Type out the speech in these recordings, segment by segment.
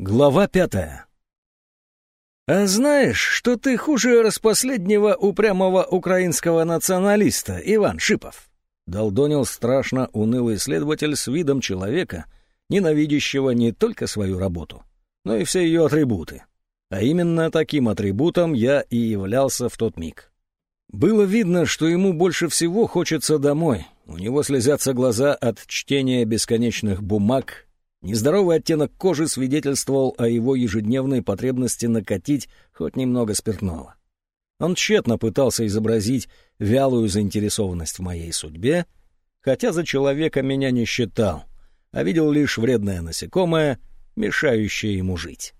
Глава пятая. «А знаешь, что ты хуже распоследнего упрямого украинского националиста, Иван Шипов?» — долдонил страшно унылый следователь с видом человека, ненавидящего не только свою работу, но и все ее атрибуты. А именно таким атрибутом я и являлся в тот миг. Было видно, что ему больше всего хочется домой. У него слезятся глаза от чтения бесконечных бумаг, Нездоровый оттенок кожи свидетельствовал о его ежедневной потребности накатить хоть немного спиртного. Он тщетно пытался изобразить вялую заинтересованность в моей судьбе, хотя за человека меня не считал, а видел лишь вредное насекомое, мешающее ему жить.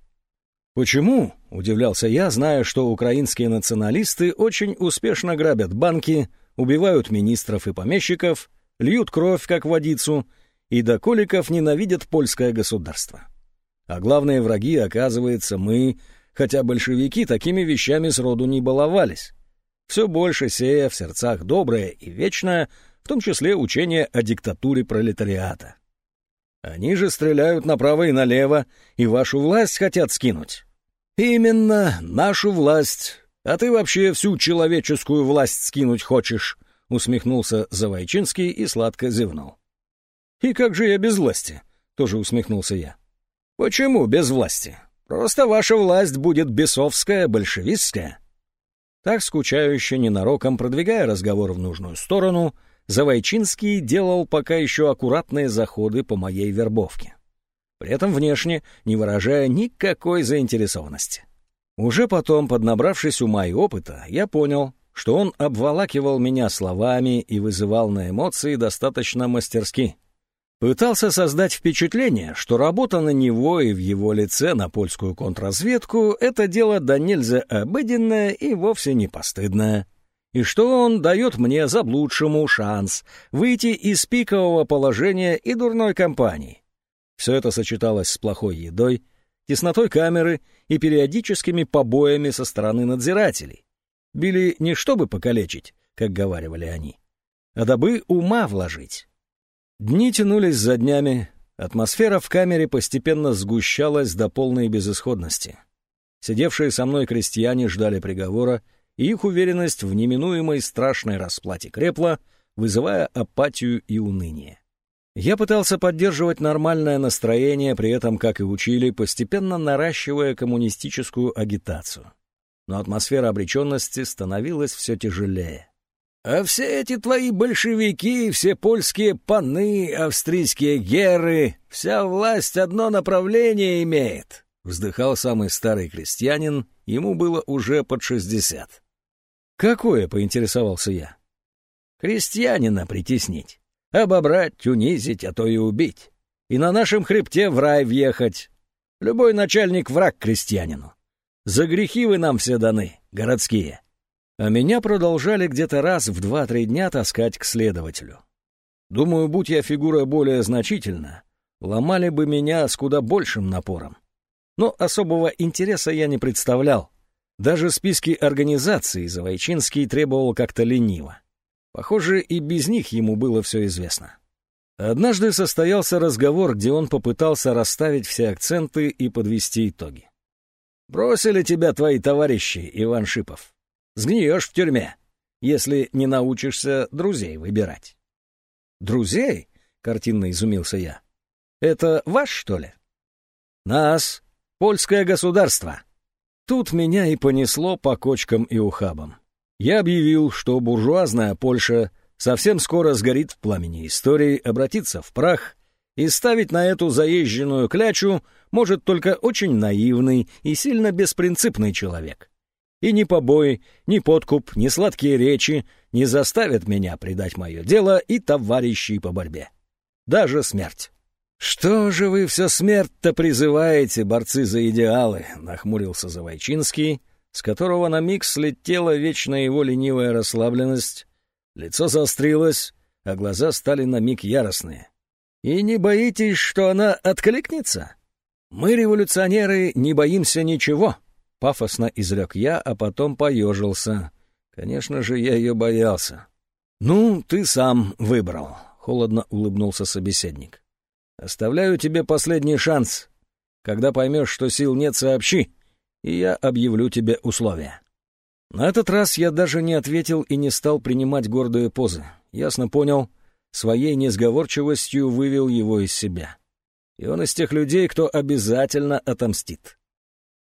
«Почему?» — удивлялся я, зная, что украинские националисты очень успешно грабят банки, убивают министров и помещиков, льют кровь, как водицу — и до коликов ненавидят польское государство. А главные враги, оказывается, мы, хотя большевики такими вещами сроду не баловались. Все больше сея в сердцах доброе и вечное, в том числе учение о диктатуре пролетариата. Они же стреляют направо и налево, и вашу власть хотят скинуть. Именно, нашу власть. А ты вообще всю человеческую власть скинуть хочешь, усмехнулся Завойчинский и сладко зевнул. «И как же я без власти?» — тоже усмехнулся я. «Почему без власти? Просто ваша власть будет бесовская, большевистская». Так скучающе, ненароком продвигая разговор в нужную сторону, Завойчинский делал пока еще аккуратные заходы по моей вербовке. При этом внешне не выражая никакой заинтересованности. Уже потом, поднабравшись ума и опыта, я понял, что он обволакивал меня словами и вызывал на эмоции достаточно мастерски. Пытался создать впечатление, что работа на него и в его лице на польскую контрразведку — это дело да нельзя обыденное и вовсе не постыдное. И что он дает мне заблудшему шанс выйти из пикового положения и дурной компании. Все это сочеталось с плохой едой, теснотой камеры и периодическими побоями со стороны надзирателей. Били не чтобы покалечить, как говаривали они, а дабы ума вложить. Дни тянулись за днями, атмосфера в камере постепенно сгущалась до полной безысходности. Сидевшие со мной крестьяне ждали приговора, и их уверенность в неминуемой страшной расплате крепла, вызывая апатию и уныние. Я пытался поддерживать нормальное настроение, при этом, как и учили, постепенно наращивая коммунистическую агитацию. Но атмосфера обреченности становилась все тяжелее. А все эти твои большевики, все польские паны, австрийские геры, вся власть одно направление имеет, — вздыхал самый старый крестьянин, ему было уже под шестьдесят. «Какое?» — поинтересовался я. «Крестьянина притеснить, обобрать, унизить, а то и убить, и на нашем хребте в рай въехать. Любой начальник — враг крестьянину. За грехи вы нам все даны, городские. А меня продолжали где-то раз в два-три дня таскать к следователю. Думаю, будь я фигура более значительна, ломали бы меня с куда большим напором. Но особого интереса я не представлял. Даже списки организаций Завойчинский требовал как-то лениво. Похоже, и без них ему было все известно. Однажды состоялся разговор, где он попытался расставить все акценты и подвести итоги. «Бросили тебя твои товарищи, Иван Шипов. Сгниешь в тюрьме, если не научишься друзей выбирать. «Друзей?» — картинно изумился я. «Это ваш, что ли?» «Нас. Польское государство». Тут меня и понесло по кочкам и ухабам. Я объявил, что буржуазная Польша совсем скоро сгорит в пламени истории, обратится в прах, и ставить на эту заезженную клячу может только очень наивный и сильно беспринципный человек и ни побои, ни подкуп, ни сладкие речи не заставят меня предать мое дело и товарищей по борьбе. Даже смерть. «Что же вы все смерть-то призываете, борцы за идеалы?» — нахмурился Завойчинский, с которого на миг слетела вечная его ленивая расслабленность. Лицо заострилось, а глаза стали на миг яростные. «И не боитесь, что она откликнется? Мы, революционеры, не боимся ничего. Пафосно изрек я, а потом поежился. Конечно же, я ее боялся. «Ну, ты сам выбрал», — холодно улыбнулся собеседник. «Оставляю тебе последний шанс. Когда поймешь, что сил нет, сообщи, и я объявлю тебе условия». На этот раз я даже не ответил и не стал принимать гордые позы. Ясно понял, своей несговорчивостью вывел его из себя. И он из тех людей, кто обязательно отомстит.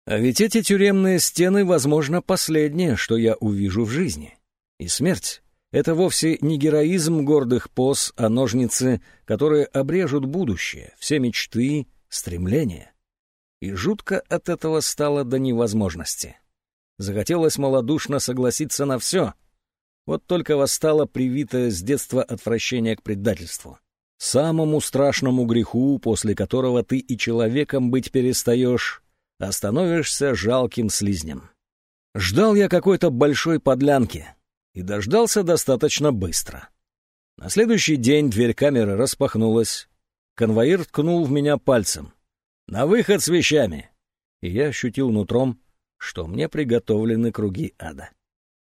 А ведь эти тюремные стены, возможно, последнее, что я увижу в жизни. И смерть — это вовсе не героизм гордых поз, а ножницы, которые обрежут будущее, все мечты, стремления. И жутко от этого стало до невозможности. Захотелось малодушно согласиться на все. Вот только восстало привитое с детства отвращение к предательству. Самому страшному греху, после которого ты и человеком быть перестаешь, а становишься жалким слизнем. Ждал я какой-то большой подлянки и дождался достаточно быстро. На следующий день дверь камеры распахнулась. Конвоир ткнул в меня пальцем. «На выход с вещами!» И я ощутил нутром, что мне приготовлены круги ада.